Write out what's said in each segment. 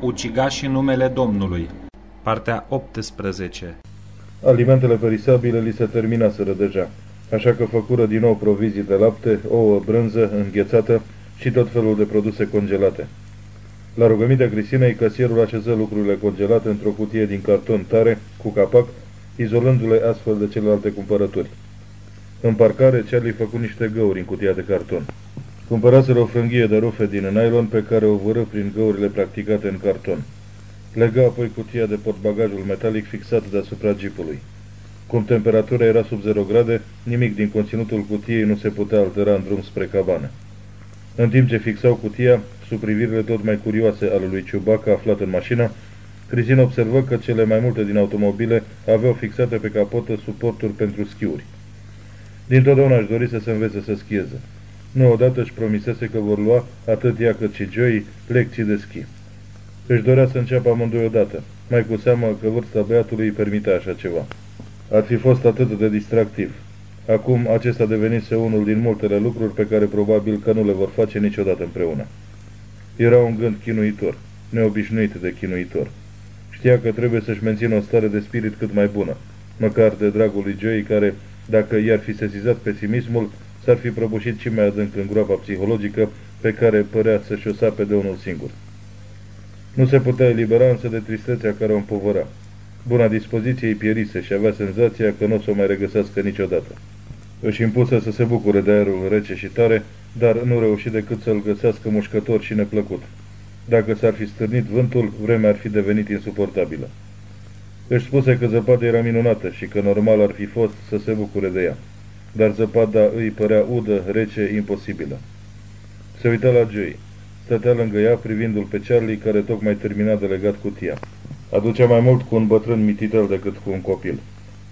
Ucigașii numele Domnului Partea 18 Alimentele perisabile li se terminaseră deja, așa că făcură din nou provizii de lapte, ouă, brânză, înghețată și tot felul de produse congelate. La rugămintea Cristinei, casierul așeză lucrurile congelate într-o cutie din carton tare, cu capac, izolându-le astfel de celelalte cumpărături. În parcare, Charlie făcu niște găuri în cutia de carton. Cumpăraseră o frânghie de rufe din nylon pe care o vără prin găurile practicate în carton. Lega apoi cutia de portbagajul metalic fixat deasupra jeepului. Cum temperatura era sub 0 grade, nimic din conținutul cutiei nu se putea altera în drum spre cabană. În timp ce fixau cutia, sub privirile tot mai curioase ale lui Ciubaca aflat în mașină, Cristin observă că cele mai multe din automobile aveau fixate pe capotă suporturi pentru schiuri. Dintotdeauna aș dori să se învețe să schieze. Nu odată își promisese că vor lua, atât ea cât și Joey, lecții de schi. Își dorea să înceapă amândoi odată, mai cu seamă că vârsta băiatului îi permitea așa ceva. Ar fi fost atât de distractiv. Acum acesta devenise unul din multele lucruri pe care probabil că nu le vor face niciodată împreună. Era un gând chinuitor, neobișnuit de chinuitor. Știa că trebuie să-și mențină o stare de spirit cât mai bună, măcar de dragul lui Joey care, dacă i-ar fi sesizat pesimismul, s-ar fi prăbușit și mai adânc în groapa psihologică pe care părea să-și o sape de unul singur. Nu se putea elibera însă de tristețea care o împovăra. Buna dispoziție îi pierise și avea senzația că nu o să o mai regăsească niciodată. Își impusă să se bucure de aerul rece și tare, dar nu reuși decât să-l găsească mușcător și neplăcut. Dacă s-ar fi stârnit vântul, vremea ar fi devenit insuportabilă. Își spuse că zăpada era minunată și că normal ar fi fost să se bucure de ea. Dar zăpada îi părea udă, rece, imposibilă. Se uita la Joey. Stătea lângă ea, privindu-l pe Charlie, care tocmai termina de legat cutia. Aducea mai mult cu un bătrân mititel decât cu un copil.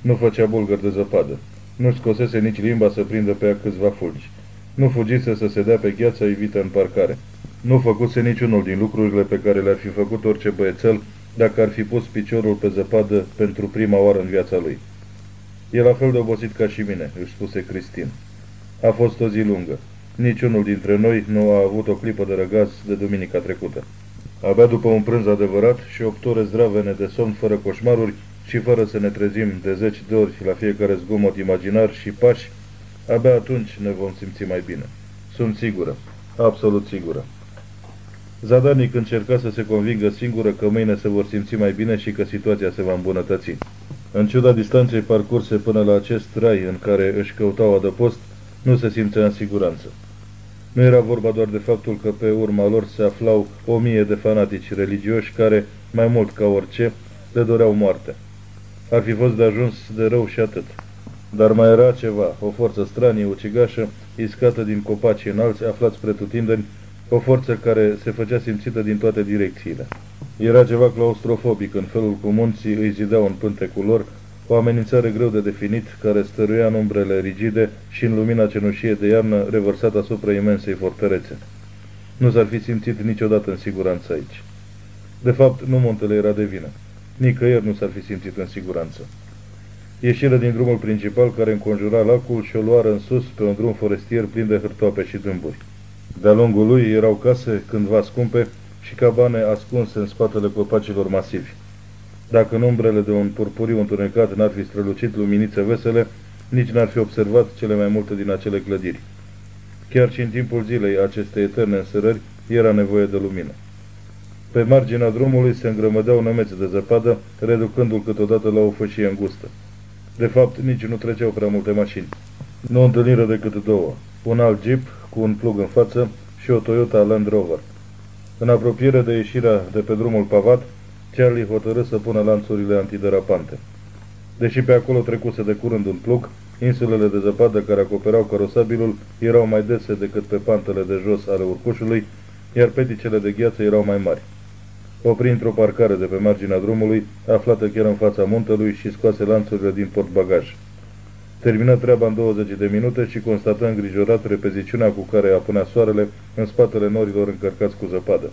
Nu făcea bulgări de zăpadă. Nu scosese nici limba să prindă pe ea câțiva fulgi. Nu fugise să se dea pe gheața evită în parcare. Nu făcuse niciunul din lucrurile pe care le-ar fi făcut orice băiețel dacă ar fi pus piciorul pe zăpadă pentru prima oară în viața lui. E la fel de obosit ca și mine, își spuse Cristin. A fost o zi lungă. Niciunul dintre noi nu a avut o clipă de răgaz de duminica trecută. Abia după un prânz adevărat și opt ore zdravene de somn fără coșmaruri și fără să ne trezim de zeci de ori la fiecare zgomot imaginar și pași, abia atunci ne vom simți mai bine. Sunt sigură, absolut sigură. Zadarnic încerca să se convingă singură că mâine se vor simți mai bine și că situația se va îmbunătăți. În ciuda distanței parcurse până la acest rai în care își căutau adăpost, nu se simțea în siguranță. Nu era vorba doar de faptul că pe urma lor se aflau o mie de fanatici religioși care, mai mult ca orice, le doreau moarte. Ar fi fost de ajuns de rău și atât. Dar mai era ceva, o forță stranie, ucigașă, iscată din copacii înalți, aflați pretutindeni, o forță care se făcea simțită din toate direcțiile. Era ceva claustrofobic în felul cum munții îi zideau în pântecul lor, o amenințare greu de definit, care stăruia în umbrele rigide și în lumina cenușie de iarnă revărsată asupra imensei fortărețe. Nu s-ar fi simțit niciodată în siguranță aici. De fapt, nu muntele era de vină. Nicăieri nu s-ar fi simțit în siguranță. Ieșiră din drumul principal care înconjura lacul și o luară în sus pe un drum forestier plin de hârtoape și dâmburi. De-a lungul lui erau case cândva scumpe și cabane ascunse în spatele copacilor masivi. Dacă în umbrele de un purpuriu întunecat n-ar fi strălucit luminițe vesele, nici n-ar fi observat cele mai multe din acele clădiri. Chiar și în timpul zilei acestei eterne însărări era nevoie de lumină. Pe marginea drumului se îngrămădeau nămețe de zăpadă, reducându-l câteodată la o fășie îngustă. De fapt, nici nu treceau prea multe mașini. Nu întâlniră decât două, un alt jeep cu un plug în față și o Toyota Land Rover. În apropiere de ieșirea de pe drumul pavat, Charlie hotărâ să pună lanțurile antiderapante. Deși pe acolo trecuse de curând un plug, insulele de zăpadă care acoperau carosabilul erau mai dese decât pe pantele de jos ale urcușului, iar peticele de gheață erau mai mari. Opri într-o parcare de pe marginea drumului, aflată chiar în fața muntelui și scoase lanțurile din portbagaj. Termină treaba în 20 de minute și constată îngrijorat repeziciunea cu care apunea soarele în spatele norilor încărcați cu zăpadă.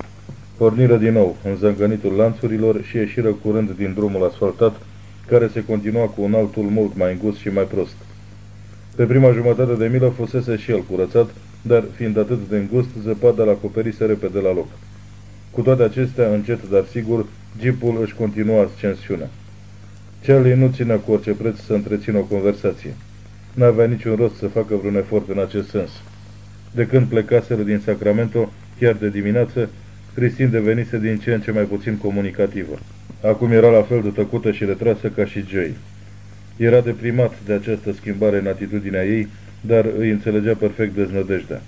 Porniră din nou în zângănitul lanțurilor și ieșiră curând din drumul asfaltat, care se continua cu un altul mult mai îngust și mai prost. Pe prima jumătate de milă fusese și el curățat, dar fiind atât de îngust, zăpada l-acoperise repede la loc. Cu toate acestea, încet dar sigur, jeepul își continua ascensiunea. Charlie nu ținea cu orice preț să întrețină o conversație. N-avea niciun rost să facă vreun efort în acest sens. De când plecaseră din Sacramento, chiar de dimineață, Cristin devenise din ce în ce mai puțin comunicativă. Acum era la fel de tăcută și retrasă ca și Joey. Era deprimat de această schimbare în atitudinea ei, dar îi înțelegea perfect deznădejdea.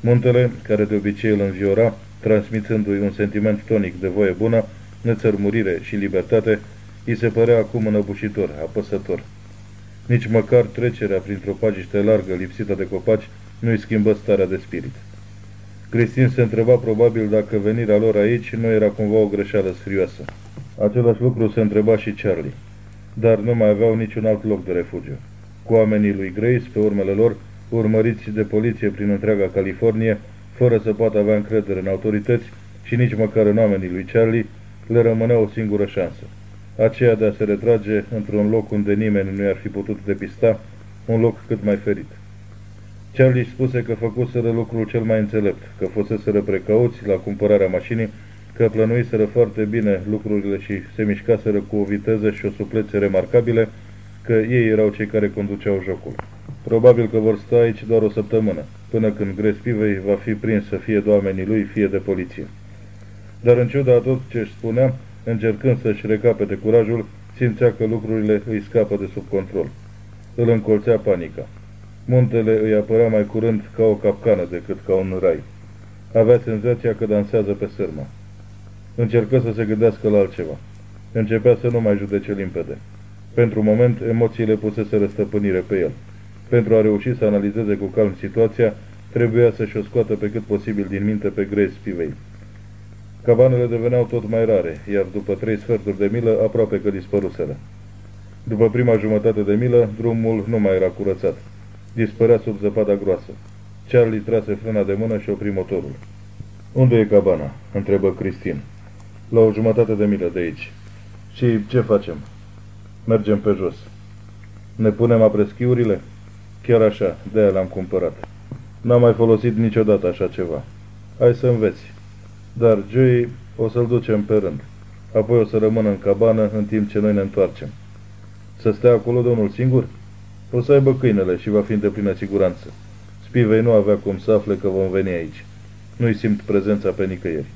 Muntele, care de obicei îl înviora, transmițându-i un sentiment tonic de voie bună, nețărmurire și libertate, îi se părea acum înăbușitor, apăsător. Nici măcar trecerea printr-o pagiște largă, lipsită de copaci, nu-i schimbă starea de spirit. Cristin se întreba probabil dacă venirea lor aici nu era cumva o greșeală serioasă. Același lucru se întreba și Charlie. Dar nu mai aveau niciun alt loc de refugiu. Cu oamenii lui Grace, pe urmele lor, urmăriți de poliție prin întreaga Californie, fără să poată avea încredere în autorități și nici măcar în oamenii lui Charlie, le rămânea o singură șansă. Aceea de a se retrage într-un loc unde nimeni nu i-ar fi putut depista, un loc cât mai ferit. Charlie spuse că făcuseră lucrul cel mai înțelept, că fuseseră precauți la cumpărarea mașinii, că plănuiseră foarte bine lucrurile și se mișcaseră cu o viteză și o suplețe remarcabile, că ei erau cei care conduceau jocul. Probabil că vor sta aici doar o săptămână, până când Grespivei va fi prins să fie de oamenii lui, fie de poliție. Dar în ciuda a tot ce își spunea, încercând să-și recapete curajul, simțea că lucrurile îi scapă de sub control. Îl încolțea panica. Muntele îi apărea mai curând ca o capcană decât ca un rai. Avea senzația că dansează pe sârmă. Încercă să se gândească la altceva. Începea să nu mai judece limpede. Pentru moment, emoțiile pusese răstăpânire pe el. Pentru a reuși să analizeze cu calm situația, trebuia să-și o scoată pe cât posibil din minte pe Grace Spivei. Cabanele deveneau tot mai rare, iar după trei sferturi de milă, aproape că dispăruseră. După prima jumătate de milă, drumul nu mai era curățat. Dispărea sub zăpada groasă. Charlie trase frâna de mână și opri motorul. Unde e cabana?" întrebă Cristin. La o jumătate de milă de aici. Și ce facem?" Mergem pe jos." Ne punem apreschiurile?" Chiar așa, de-aia l-am cumpărat. N-am mai folosit niciodată așa ceva. Hai să înveți. Dar Joey o să-l ducem pe rând. Apoi o să rămână în cabană în timp ce noi ne întoarcem. Să stea acolo domnul singur? O să aibă câinele și va fi în deplină siguranță. Spivei nu avea cum să afle că vom veni aici. Nu-i simt prezența pe nicăieri.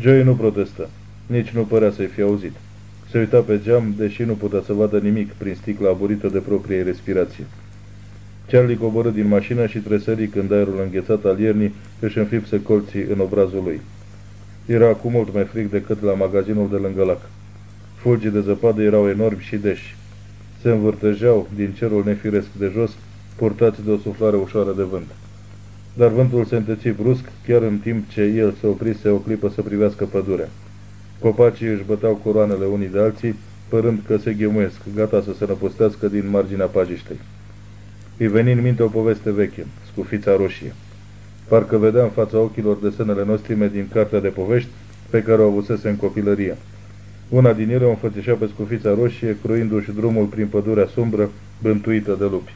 Joey nu protestă. Nici nu părea să-i fi auzit. Se uita pe geam, deși nu putea să vadă nimic prin sticla aburită de proprie respirație. Charlie coborâ din mașină și tresări când aerul înghețat al iernii își înfipse colții în obrazul lui. Era acum mult mai fric decât la magazinul de lângă lac. Fulgii de zăpadă erau enormi și deși. Se învârtăjeau din cerul nefiresc de jos, purtați de o suflare ușoară de vânt. Dar vântul se înteți brusc, chiar în timp ce el se oprise o clipă să privească pădurea. Copacii își băteau coroanele unii de alții, părând că se ghemuiesc, gata să se năpustească din marginea pagiștei. Îi veni în minte o poveste veche, scufița roșie. Parcă vedea în fața ochilor desenele nostrime din cartea de povești pe care o avusese în copilărie. Una din ele o înfățișa pe scufița roșie, cruindu-și drumul prin pădurea sumbră, bântuită de lupi.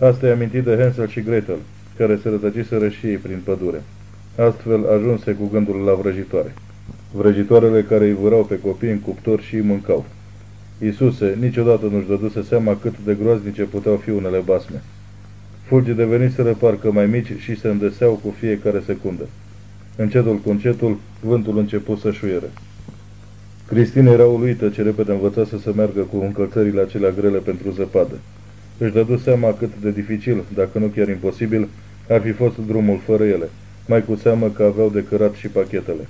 Asta i-a amintit de Hansel și Gretel, care se rătăciseră și ei prin pădure. Astfel ajunse cu gândul la vrăjitoare. Vrăjitoarele care îi vârau pe copii în cuptor și îi mâncau. Iisuse niciodată nu-și dăduse seama cât de groaznice puteau fi unele basme. Fulgii deveniseră parcă mai mici și se îndeseau cu fiecare secundă. Încetul cu încetul, vântul început să șuiere. Cristina era uluită ce repede învățase să meargă cu încălțările acelea grele pentru zăpadă. Își dădu seama cât de dificil, dacă nu chiar imposibil, ar fi fost drumul fără ele, mai cu seamă că aveau de cărat și pachetele.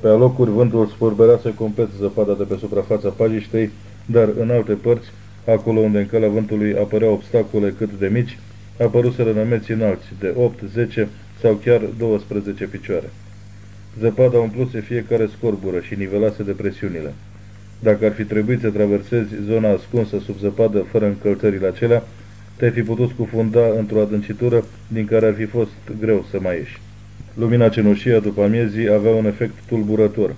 Pe alocuri vântul spurberease complet zăpada de pe suprafața pagiștei dar în alte părți, acolo unde în calea vântului apăreau obstacole cât de mici, apăruseră nămeți înalți de 8, 10 sau chiar 12 picioare. Zăpada umpluse fiecare scorbură și nivelase depresiunile. Dacă ar fi trebuit să traversezi zona ascunsă sub zăpadă fără încălțările acelea, te-ai fi putut scufunda într-o adâncitură din care ar fi fost greu să mai ieși. Lumina cenușie după amiezii avea un efect tulburător,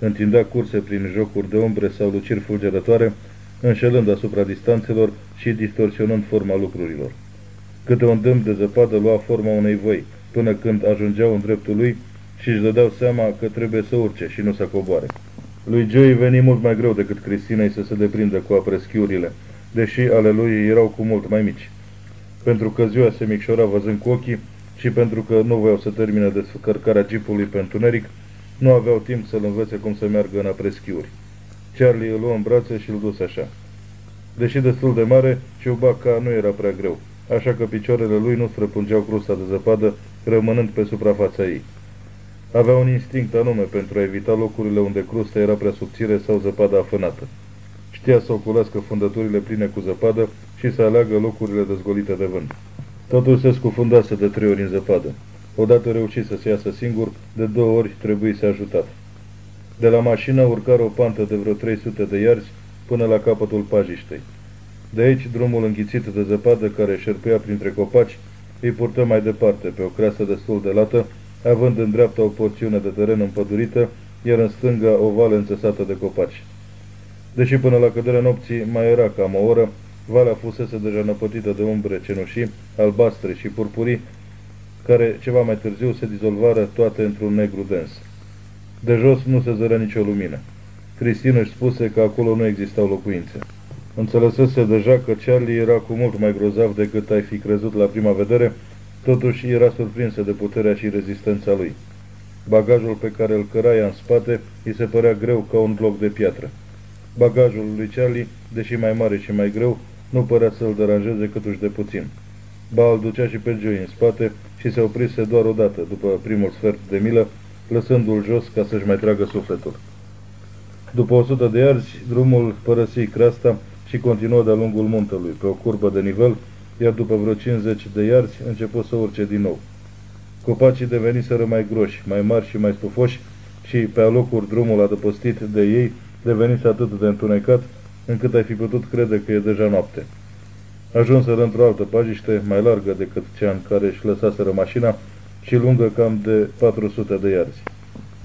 întindea curse prin jocuri de umbre sau luciri fulgerătoare, înșelând asupra distanțelor și distorsionând forma lucrurilor. Câte un dâmp de zăpadă lua forma unei voi, până când ajungeau în dreptul lui și își dădeau seama că trebuie să urce și nu să coboare. Lui Joey veni mult mai greu decât Cristinei să se deprindă cu apreschiurile, deși ale lui erau cu mult mai mici. Pentru că ziua se micșora văzând cu ochii și pentru că nu voiau să termine descărcarea jeepului pe întuneric, nu aveau timp să-l învețe cum să meargă în apreschiuri. Charlie îl luă în brațe și îl dus așa. Deși destul de mare, Ciubaca nu era prea greu, așa că picioarele lui nu străpungeau crusta de zăpadă, rămânând pe suprafața ei. Avea un instinct anume pentru a evita locurile unde crusta era prea subțire sau zăpada afânată. Știa să oculească fundăturile pline cu zăpadă și să aleagă locurile dezgolite de vânt. Totul se scufundase de trei ori în zăpadă. Odată reuși să se iasă singur, de două ori trebuie să ajutat. De la mașină urcară o pantă de vreo 300 de iarzi până la capătul pajiștei. De aici, drumul înghițit de zăpadă care șerpuia printre copaci îi purtă mai departe, pe o creasă destul de lată, având în dreapta o porțiune de teren împădurită, iar în stânga o vale înțesată de copaci. Deși până la căderea nopții mai era cam o oră, valea fusese deja năpătită de umbre cenușii, albastre și purpurii, care ceva mai târziu se dizolvară toate într-un negru dens. De jos nu se zărea nicio lumină. Cristin își spuse că acolo nu existau locuințe. Înțelesese deja că Charlie era cu mult mai grozav decât ai fi crezut la prima vedere, totuși era surprinsă de puterea și rezistența lui. Bagajul pe care îl căraia în spate îi se părea greu ca un bloc de piatră. Bagajul lui Charlie, deși mai mare și mai greu, nu părea să-l deranjeze câtuși de puțin. Ba îl ducea și pe Joey în spate și se oprise doar odată, după primul sfert de milă, lăsându-l jos ca să-și mai tragă sufletul. După 100 de iarzi, drumul părăsi creasta și continuă de-a lungul muntelui, pe o curbă de nivel, iar după vreo 50 de iarzi început să urce din nou. Copacii deveniseră mai groși, mai mari și mai stufoși și pe alocuri drumul adăpostit de ei devenise atât de întunecat încât ai fi putut crede că e deja noapte. Ajunseră într-o altă pajiște, mai largă decât cea în care își lăsaseră mașina și lungă cam de 400 de iarzi.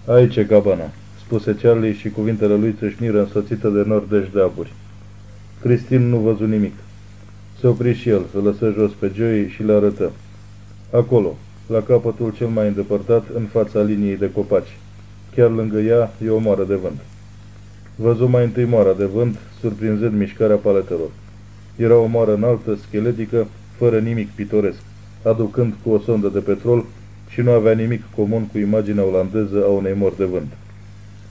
Aici e cabana, spuse Charlie și cuvintele lui țâșniră însoțită de nordeci de aburi. Cristin nu văzu nimic. Se opri și el, îl lăsă jos pe Joey și le arătă. Acolo, la capătul cel mai îndepărtat, în fața liniei de copaci. Chiar lângă ea e o moară de vânt. Văzu mai întâi moara de vânt, surprinzând mișcarea paletelor. Era o moară înaltă, scheletică, fără nimic pitoresc, aducând cu o sondă de petrol și nu avea nimic comun cu imaginea olandeză a unei mori de vânt.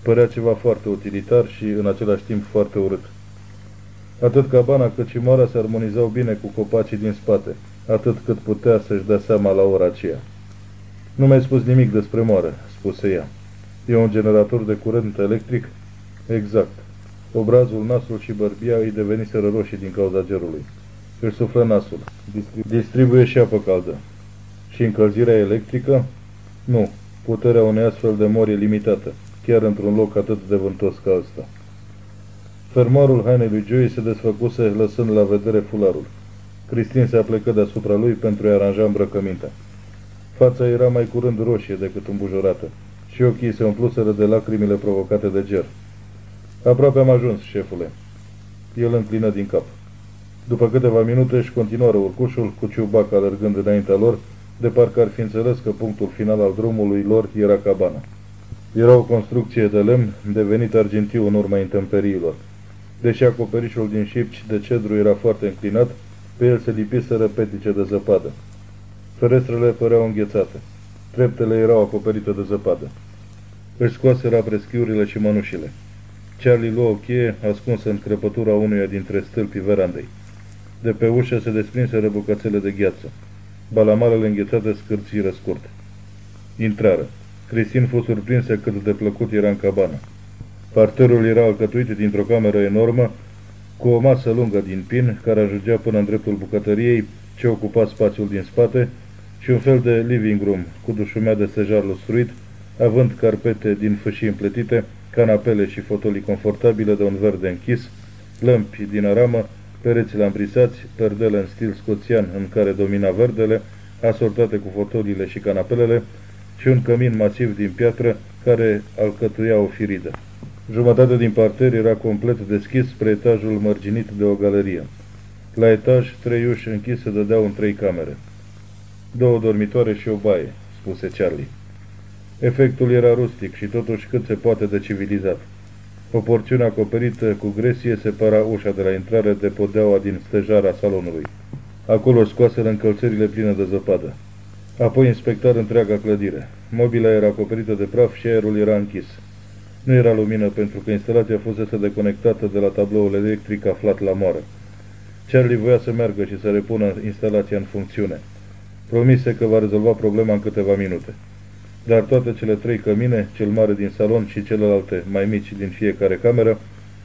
Părea ceva foarte utilitar și în același timp foarte urât. Atât cabana cât și moara se armonizau bine cu copacii din spate, atât cât putea să-și dea seama la ora aceea. Nu mi-ai spus nimic despre moară, spuse ea. E un generator de curent electric? Exact. Obrazul, nasul și bărbia îi deveniseră roșii din cauza gerului. Își suflă nasul. Distribuie și apă caldă. Și încălzirea electrică? Nu. Puterea unei astfel de mori e limitată, chiar într-un loc atât de vântos ca ăsta. Fermarul hainei lui Joey se desfăcuse lăsând la vedere fularul. Cristin se aplecă deasupra lui pentru a aranja îmbrăcămintea. Fața era mai curând roșie decât îmbujorată și ochii se umpluseră de lacrimile provocate de ger. Aproape am ajuns, șefule. El înclină din cap. După câteva minute își continuară urcușul, cu ciubac alergând înaintea lor, de parcă ar fi înțeles că punctul final al drumului lor era cabana. Era o construcție de lemn, devenit argintiu în urma intemperiilor. Deși acoperișul din șipci de cedru era foarte înclinat, pe el se lipiseră petice de zăpadă. Ferestrele păreau înghețate. Treptele erau acoperite de zăpadă. Își scoaseră preschiurile și mănușile. Charlie luă o cheie ascunsă în crăpătura unuia dintre stâlpii verandei. De pe ușă se desprinseră bucățele de gheață. Balamalele înghețate scârțiră scurt. Intrară. Cristin fu surprinsă cât de plăcut era în cabană. Parterul era alcătuit dintr-o cameră enormă, cu o masă lungă din pin, care ajungea până în dreptul bucătăriei, ce ocupa spațiul din spate, și un fel de living room, cu dușumea de stejar lustruit, având carpete din fâșii împletite, canapele și fotolii confortabile de un verde închis, lămpi din aramă, pereți lambrisați, perdele în stil scoțian în care domina verdele, asortate cu fotoliile și canapelele, și un cămin masiv din piatră care alcătuia o firidă. Jumătate din parter era complet deschis spre etajul mărginit de o galerie. La etaj, trei uși închise dădeau în trei camere. Două dormitoare și o baie, spuse Charlie. Efectul era rustic și totuși cât se poate de civilizat. O porțiune acoperită cu gresie separa ușa de la intrare de podeaua din stejara salonului. Acolo scoaseră încălțările pline de zăpadă. Apoi inspectar întreaga clădire. Mobila era acoperită de praf și aerul era închis. Nu era lumină pentru că instalația fusese deconectată de la tabloul electric aflat la moară. Charlie voia să meargă și să repună instalația în funcțiune. Promise că va rezolva problema în câteva minute. Dar toate cele trei cămine, cel mare din salon și celelalte mai mici din fiecare cameră,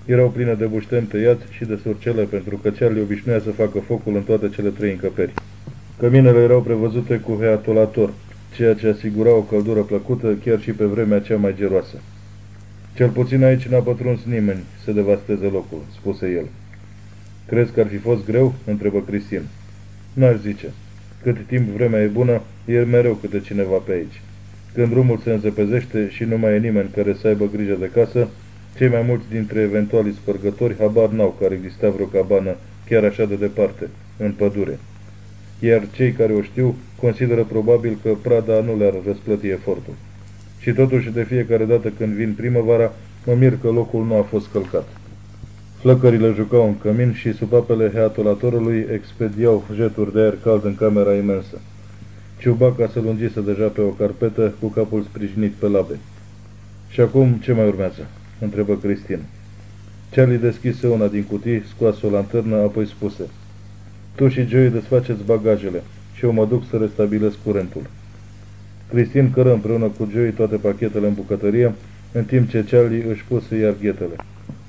erau pline de bușteni tăiați și de surcele pentru că Charlie obișnuia să facă focul în toate cele trei încăperi. Căminele erau prevăzute cu heatolator, ceea ce asigura o căldură plăcută chiar și pe vremea cea mai geroasă. Cel puțin aici n-a pătruns nimeni să devasteze locul, spuse el. Crezi că ar fi fost greu? întrebă Cristin. N-aș zice. Cât timp vremea e bună, e mereu câte cineva pe aici. Când drumul se înzăpezește și nu mai e nimeni care să aibă grijă de casă, cei mai mulți dintre eventualii spărgători habar n-au că ar exista vreo cabană chiar așa de departe, în pădure. Iar cei care o știu consideră probabil că prada nu le-ar răsplăti efortul. Și totuși, de fiecare dată când vin primăvara, mă mir că locul nu a fost călcat. Flăcările jucau în cămin și sub apele heatulatorului expediau jeturi de aer cald în camera imensă. Ciubaca se lungise deja pe o carpetă cu capul sprijinit pe labe. Și acum ce mai urmează?" întrebă Cristin. Charlie deschise una din cutii, scoase o lanternă, apoi spuse Tu și Joey desfaceți bagajele și eu mă duc să restabilesc curentul. Cristin cără împreună cu Joey toate pachetele în bucătărie, în timp ce Charlie își puse iar ghetele.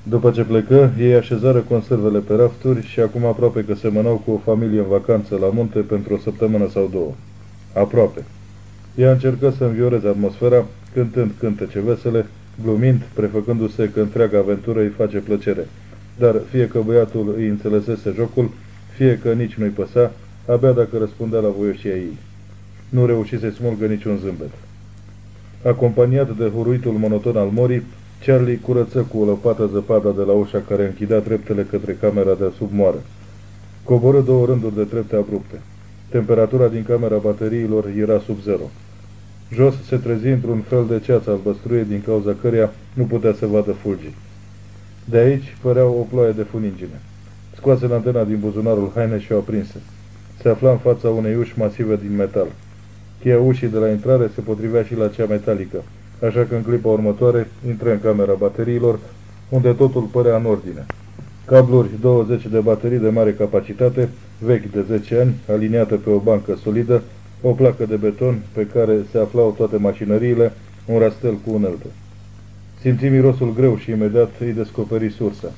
După ce plecă, ei așezară conservele pe rafturi și acum aproape că semănau cu o familie în vacanță la munte pentru o săptămână sau două. Aproape. Ea încercă să învioreze atmosfera, cântând cântece vesele, glumind, prefăcându-se că întreaga aventură îi face plăcere. Dar fie că băiatul îi înțelesese jocul, fie că nici nu-i păsa, abia dacă răspundea la voioșia ei. Nu reuși să smulgă niciun zâmbet. Acompaniat de huruitul monoton al morii, Charlie curăță cu o lopată zăpada de la ușa care închidea treptele către camera de sub moară. Coboră două rânduri de trepte abrupte. Temperatura din camera bateriilor era sub zero. Jos se trezi într-un fel de ceață albăstruie din cauza căreia nu putea să vadă fulgii. De aici părea o ploaie de funingine. Scoase lantena din buzunarul haine și o aprinse. Se afla în fața unei uși masive din metal. Cheia ușii de la intrare se potrivea și la cea metalică, așa că în clipa următoare intră în camera bateriilor, unde totul părea în ordine. Cabluri 20 de baterii de mare capacitate, vechi de 10 ani, aliniată pe o bancă solidă, o placă de beton pe care se aflau toate mașinăriile, un rastel cu unelte. Simți mirosul greu și imediat îi descoperi sursa.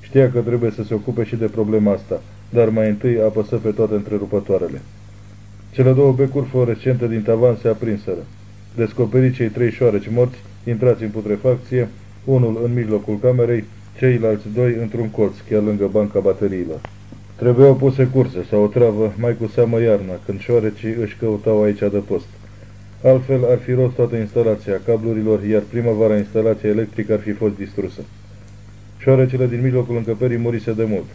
Știa că trebuie să se ocupe și de problema asta, dar mai întâi apăsă pe toate întrerupătoarele. Cele două becuri fluorescente din tavan se aprinseră. Descoperi cei trei șoareci morți, intrați în putrefacție, unul în mijlocul camerei, ceilalți doi într-un colț, chiar lângă banca bateriilor. Trebuiau puse curse sau o travă, mai cu seamă iarna, când șoarecii își căutau aici adăpost. Altfel ar fi rost toată instalația cablurilor, iar primăvara instalația electrică ar fi fost distrusă. Șoarecele din mijlocul încăperii murise de mult.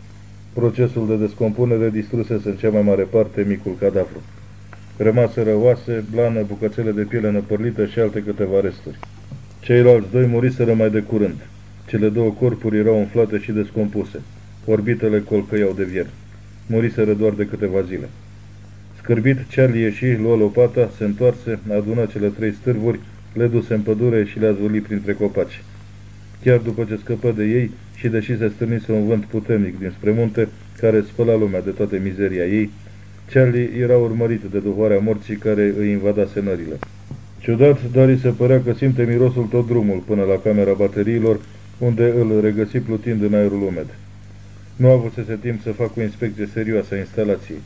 Procesul de descompunere distrusese în cea mai mare parte micul cadavru. Rămaseră oase, blană, bucățele de piele năpărlită și alte câteva resturi. Ceilalți doi muriseră mai de curând. Cele două corpuri erau umflate și descompuse. Orbitele colcăiau de vier. Muriseră doar de câteva zile. Scârbit, Charlie ieși, luă lopata, se întoarse, adună cele trei stârvuri, le duse în pădure și le-a zvârlit printre copaci. Chiar după ce scăpă de ei și deși se stârnise un vânt puternic dinspre munte, care spăla lumea de toată mizeria ei, Charlie era urmărit de duhoarea morții care îi invada senările. Ciudat, dar îi se părea că simte mirosul tot drumul până la camera bateriilor, unde îl regăsi plutind în aerul umed. Nu a avut să timp să facă o inspecție serioasă a instalației.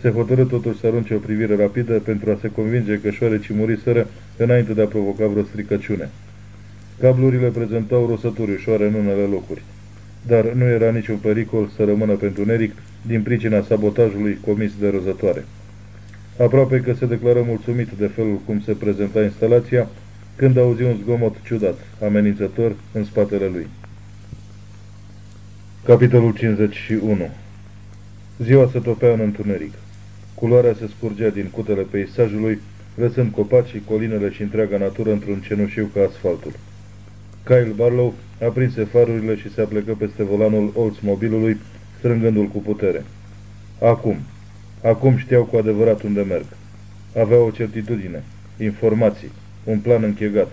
Se hotărâ totuși să arunce o privire rapidă pentru a se convinge că șoarecii muriseră înainte de a provoca vreo stricăciune. Cablurile prezentau rosături ușoare în unele locuri, dar nu era niciun pericol să rămână pentru Neric din pricina sabotajului comis de rozătoare. Aproape că se declară mulțumit de felul cum se prezenta instalația, când auzi un zgomot ciudat, amenințător, în spatele lui. Capitolul 51 Ziua se topea în întuneric. Culoarea se scurgea din cutele peisajului, lăsând copacii, colinele și întreaga natură într-un cenușiu ca asfaltul. Kyle Barlow aprinse farurile și se aplecă peste volanul Oldsmobilului, strângându-l cu putere. Acum, acum știau cu adevărat unde merg. Aveau o certitudine, informații, un plan închegat.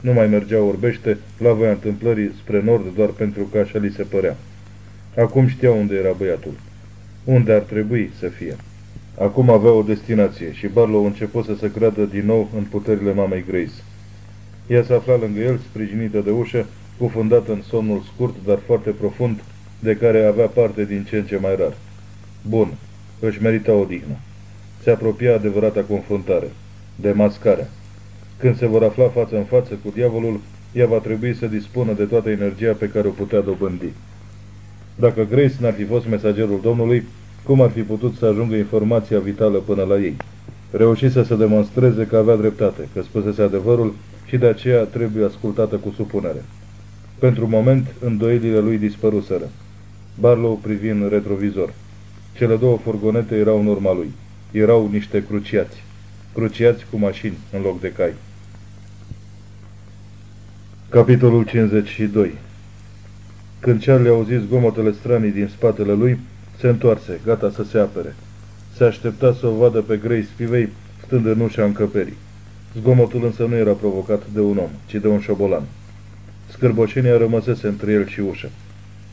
Nu mai mergeau orbește la voia întâmplării spre nord doar pentru că așa li se părea. Acum știau unde era băiatul. Unde ar trebui să fie. Acum avea o destinație și Barlow început să se creadă din nou în puterile mamei Grace. Ea se afla lângă el, sprijinită de ușă, cufundată în somnul scurt, dar foarte profund, de care avea parte din ce în ce mai rar. Bun, își merita odihnă. Se apropia adevărata confruntare, demascarea. Când se vor afla față în față cu diavolul, ea va trebui să dispună de toată energia pe care o putea dobândi. Dacă Grace n-ar fi fost mesagerul Domnului, cum ar fi putut să ajungă informația vitală până la ei? Reușise să demonstreze că avea dreptate, că spusese adevărul și de aceea trebuie ascultată cu supunere. Pentru moment, îndoielile lui dispăruseră. Barlow privi în retrovizor. Cele două furgonete erau în urma lui. Erau niște cruciați. Cruciați cu mașini în loc de cai. Capitolul 52 Când Charlie auzi zgomotele stranii din spatele lui, se întoarse, gata să se apere. Se aștepta să o vadă pe Grace Spivei, stând în ușa încăperii. Zgomotul însă nu era provocat de un om, ci de un șobolan. Scârboșenia rămăsese între el și ușă.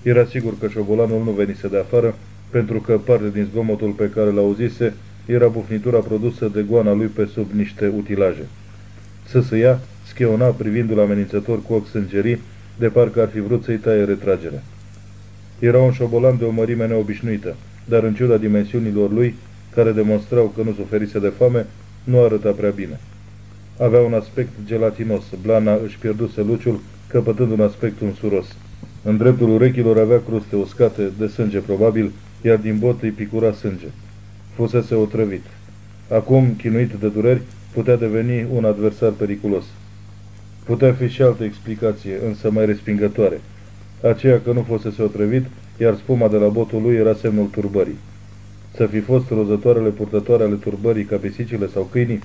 Era sigur că șobolanul nu venise de afară, pentru că parte din zgomotul pe care l-auzise era bufnitura produsă de goana lui pe sub niște utilaje. Să se ia, scheona privindu-l amenințător cu ochi sângerii, de parcă ar fi vrut să-i taie retragerea. Era un șobolan de o mărime neobișnuită, dar în ciuda dimensiunilor lui, care demonstrau că nu suferise de foame, nu arăta prea bine. Avea un aspect gelatinos, blana își pierduse luciul, căpătând un aspect unsuros. În dreptul urechilor avea cruste uscate, de sânge probabil, iar din bot îi picura sânge. Fusese otrăvit. Acum, chinuit de dureri, putea deveni un adversar periculos. Putea fi și altă explicație, însă mai respingătoare. Aceea că nu fusese otrăvit, iar spuma de la botul lui era semnul turbării. Să fi fost rozătoarele purtătoare ale turbării ca pisicile sau câinii,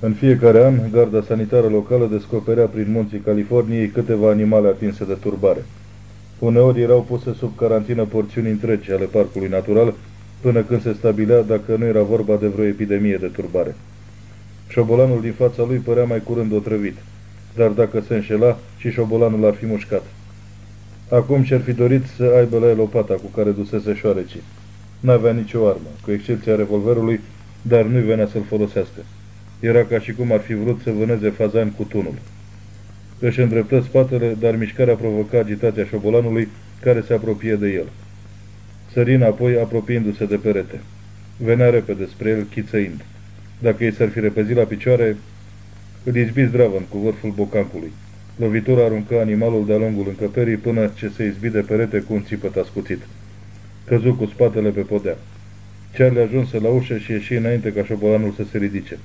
în fiecare an, garda sanitară locală descoperea prin munții Californiei câteva animale atinse de turbare. Uneori erau puse sub carantină porțiuni întregi ale parcului natural, până când se stabilea dacă nu era vorba de vreo epidemie de turbare. Șobolanul din fața lui părea mai curând otrăvit, dar dacă se înșela, și șobolanul ar fi mușcat. Acum și-ar fi dorit să aibă la el lopata cu care dusese șoarecii. N-avea nicio armă, cu excepția revolverului, dar nu-i venea să-l folosească. Era ca și cum ar fi vrut să vâneze fazan cu tunul. Își îndreptă spatele, dar mișcarea provoca agitația șobolanului, care se apropie de el. Sări înapoi, apropiindu-se de perete. Venea repede spre el, chițăind. Dacă ei s-ar fi repezit la picioare, îl izbi zdravăn cu vârful bocancului. Lovitura aruncă animalul de-a lungul încăperii până ce se izbi de perete cu un țipăt ascuțit. Căzu cu spatele pe podea. Charlie ajunse la ușă și ieși înainte ca șobolanul să se ridice.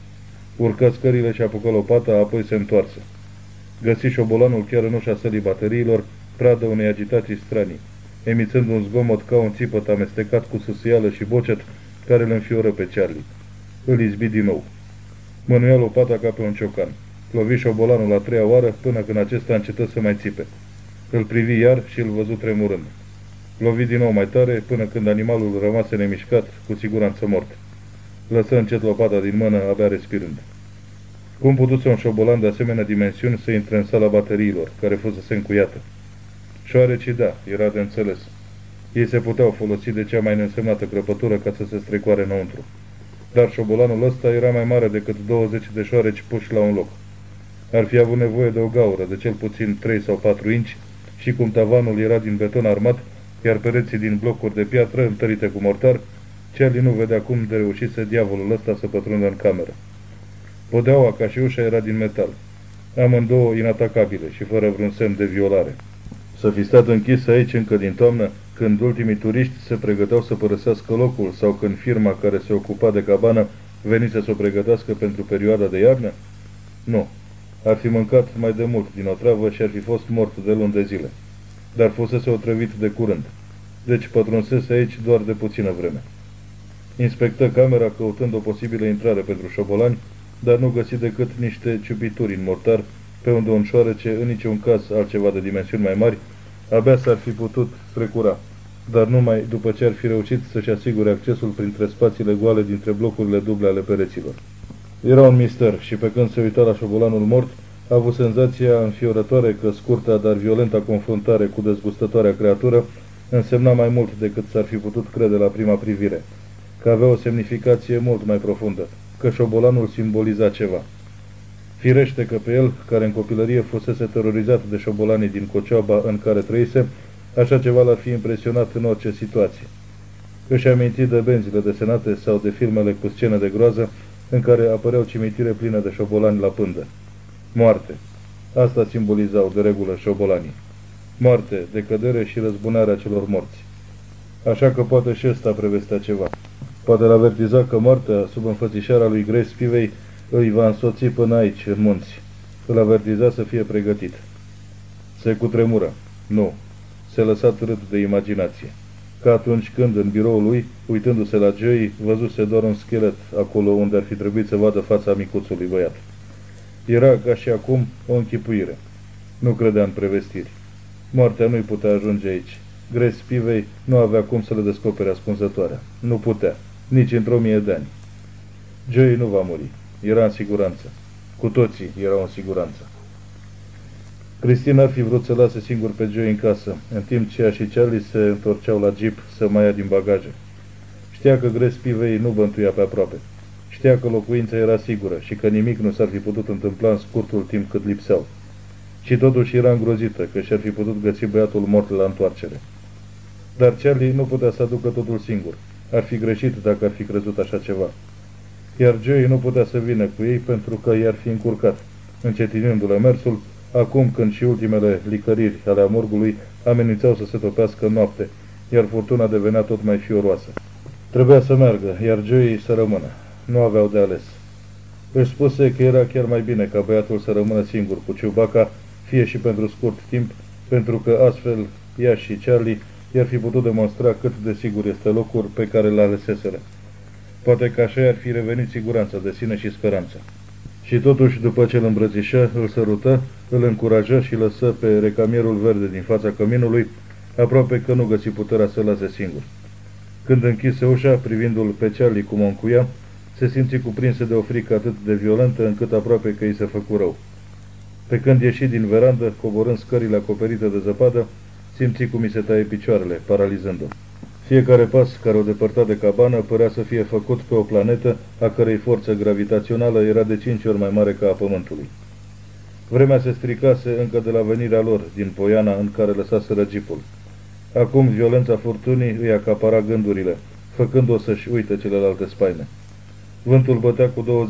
Urcă scările și apucă lopata, apoi se întoarse. Găsi șobolanul chiar în ușa sălii bateriilor, pradă unei agitații stranii, emițând un zgomot ca un țipăt amestecat cu susială și bocet, care îl înfioră pe Charlie. Îl izbi din nou. Mânuia lopata ca pe un ciocan. Lovi șobolanul la treia oară, până când acesta încetă să mai țipe. Îl privi iar și îl văzu tremurând. Lovi din nou mai tare, până când animalul rămase nemișcat, cu siguranță mort. Lăsă încet lopata din mână, abia respirând. Cum putuse un șobolan de asemenea dimensiuni să intre în sala bateriilor, care fusese încuiată? Șoarecii da, era de înțeles. Ei se puteau folosi de cea mai neînsemnată crăpătură ca să se strecoare înăuntru. Dar șobolanul ăsta era mai mare decât 20 de șoareci puși la un loc. Ar fi avut nevoie de o gaură de cel puțin 3 sau 4 inci și cum tavanul era din beton armat, iar pereții din blocuri de piatră întărite cu mortar, Charlie nu vedea cum de reușise diavolul ăsta să pătrundă în cameră. Podeaua ca și ușa era din metal. Amândouă inatacabile și fără vreun semn de violare. Să fi stat închis aici încă din toamnă, când ultimii turiști se pregăteau să părăsească locul sau când firma care se ocupa de cabană venise să o pregătească pentru perioada de iarnă? Nu. Ar fi mâncat mai de mult din o travă și ar fi fost mort de luni de zile. Dar fusese otrăvit de curând. Deci pătrunsese aici doar de puțină vreme. Inspectă camera căutând o posibilă intrare pentru șobolani, dar nu găsi decât niște ciupituri în mortar, pe unde un șoarece, în niciun caz altceva de dimensiuni mai mari, abia s-ar fi putut strecura, dar numai după ce ar fi reușit să-și asigure accesul printre spațiile goale dintre blocurile duble ale pereților. Era un mister și pe când se uita la șobolanul mort, a avut senzația înfiorătoare că scurta, dar violenta confruntare cu dezgustătoarea creatură însemna mai mult decât s-ar fi putut crede la prima privire, că avea o semnificație mult mai profundă, că șobolanul simboliza ceva. Firește că pe el, care în copilărie fusese terorizat de șobolanii din Cocioaba în care trăise, așa ceva l-ar fi impresionat în orice situație. Își aminti de benzile desenate sau de filmele cu scene de groază în care apăreau cimitire pline de șobolani la pândă. Moarte. Asta simbolizau de regulă șobolanii. Moarte, decădere și răzbunarea celor morți. Așa că poate și ăsta prevestea ceva. Poate l avertiza că moartea, sub înfățișarea lui Grace Spivei, îi va însoți până aici, în munți. Îl avertiza să fie pregătit. Se cutremură. Nu. Se lăsa târât de imaginație. Ca atunci când, în biroul lui, uitându-se la Joey, văzuse doar un schelet acolo unde ar fi trebuit să vadă fața micuțului băiat. Era, ca și acum, o închipuire. Nu credea în prevestiri. Moartea nu-i putea ajunge aici. Grace Spivei nu avea cum să le descopere ascunzătoarea. Nu putea, nici într-o mie de ani. Joey nu va muri. Era în siguranță. Cu toții erau în siguranță. Cristina ar fi vrut să lase singur pe Joey în casă, în timp ce ea și Charlie se întorceau la jeep să mai ia din bagaje. Știa că Grace Spivei nu bântuia pe aproape. Știa că locuința era sigură și că nimic nu s-ar fi putut întâmpla în scurtul timp cât lipseau. Și totuși era îngrozită că și-ar fi putut găsi băiatul mort la întoarcere. Dar Charlie nu putea să aducă totul singur. Ar fi greșit dacă ar fi crezut așa ceva. Iar Joey nu putea să vină cu ei pentru că i-ar fi încurcat, încetinindu-le mersul, acum când și ultimele licăriri ale amorgului amenințau să se topească noapte, iar furtuna devenea tot mai fioroasă. Trebuia să meargă, iar Joey să rămână. Nu aveau de ales. Își spuse că era chiar mai bine ca băiatul să rămână singur cu Ciubaca, fie și pentru scurt timp, pentru că astfel ea și Charlie i-ar fi putut demonstra cât de sigur este locul pe care l aleseseră. Poate că așa ar fi revenit siguranța de sine și speranța. Și totuși, după ce îl îmbrățișă, îl sărută, îl încuraja și lăsă pe recamierul verde din fața căminului, aproape că nu găsi puterea să lase singur. Când închise ușa, privindu-l pe Charlie cum o încuia, se simți cuprinsă de o frică atât de violentă încât aproape că îi se făcu rău. Pe când ieși din verandă, coborând scările acoperite de zăpadă, simți cum îi se taie picioarele, paralizându-o. Fiecare pas care o depărta de cabană părea să fie făcut pe o planetă a cărei forță gravitațională era de cinci ori mai mare ca a Pământului. Vremea se stricase încă de la venirea lor din poiana în care lăsaseră jeepul. Acum violența furtunii îi acapara gândurile, făcând-o să-și uite celelalte spaime. Vântul bătea cu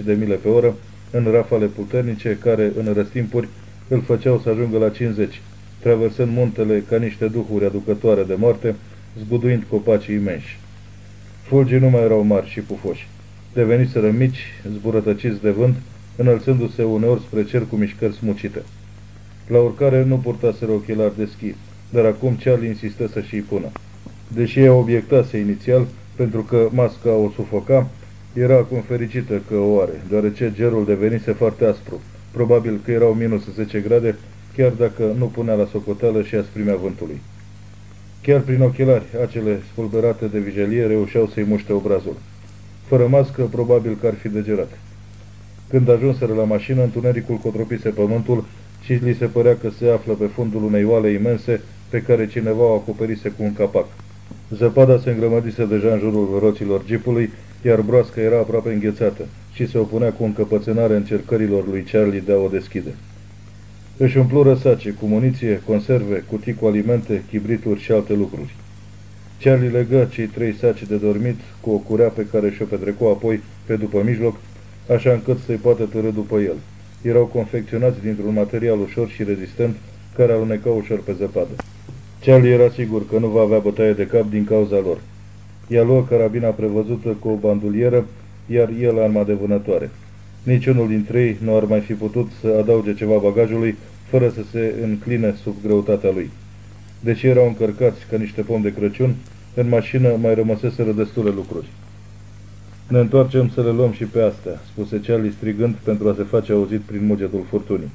20-30 de mile pe oră în rafale puternice care, în răstimpuri, îl făceau să ajungă la 50, traversând muntele ca niște duhuri aducătoare de moarte, zguduind copacii imensi. Fulgii nu mai erau mari și pufoși. Deveniseră mici, zburătăciți de vânt, înălțându-se uneori spre cer cu mișcări smucite. La urcare nu purtaseră ochelari de schi, dar acum Charlie insistă să-și-i pună. Deși ea obiectase inițial, pentru că masca o sufoca, era acum fericită că o are, deoarece gerul devenise foarte aspru. Probabil că erau minus 10 grade, chiar dacă nu punea la socoteală și asprimea vântului. Chiar prin ochelari, acele spulberate de vijelie reușeau să-i muște obrazul. Fără mască, probabil că ar fi degerat. Când ajunseră la mașină, întunericul cotropise pământul și li se părea că se află pe fundul unei oale imense pe care cineva o acoperise cu un capac. Zăpada se îngrămădise deja în jurul roților jeepului, iar broasca era aproape înghețată și se opunea cu încăpățânare încercărilor lui Charlie de a o deschide. Își umplură sace cu muniție, conserve, cutii cu alimente, chibrituri și alte lucruri. Charlie legă cei trei saci de dormit cu o curea pe care și-o petrecu apoi pe după mijloc, așa încât să-i poată târâ după el. Erau confecționați dintr-un material ușor și rezistent, care aluneca ușor pe zăpadă. Charlie era sigur că nu va avea bătaie de cap din cauza lor. Ea luă carabina prevăzută cu o bandulieră, iar el arma de vânătoare. Niciunul dintre ei nu ar mai fi putut să adauge ceva bagajului fără să se încline sub greutatea lui. Deși erau încărcați ca niște pomi de Crăciun, în mașină mai rămăseseră destule lucruri. Ne întoarcem să le luăm și pe astea, spuse Charlie strigând pentru a se face auzit prin mugetul furtunii.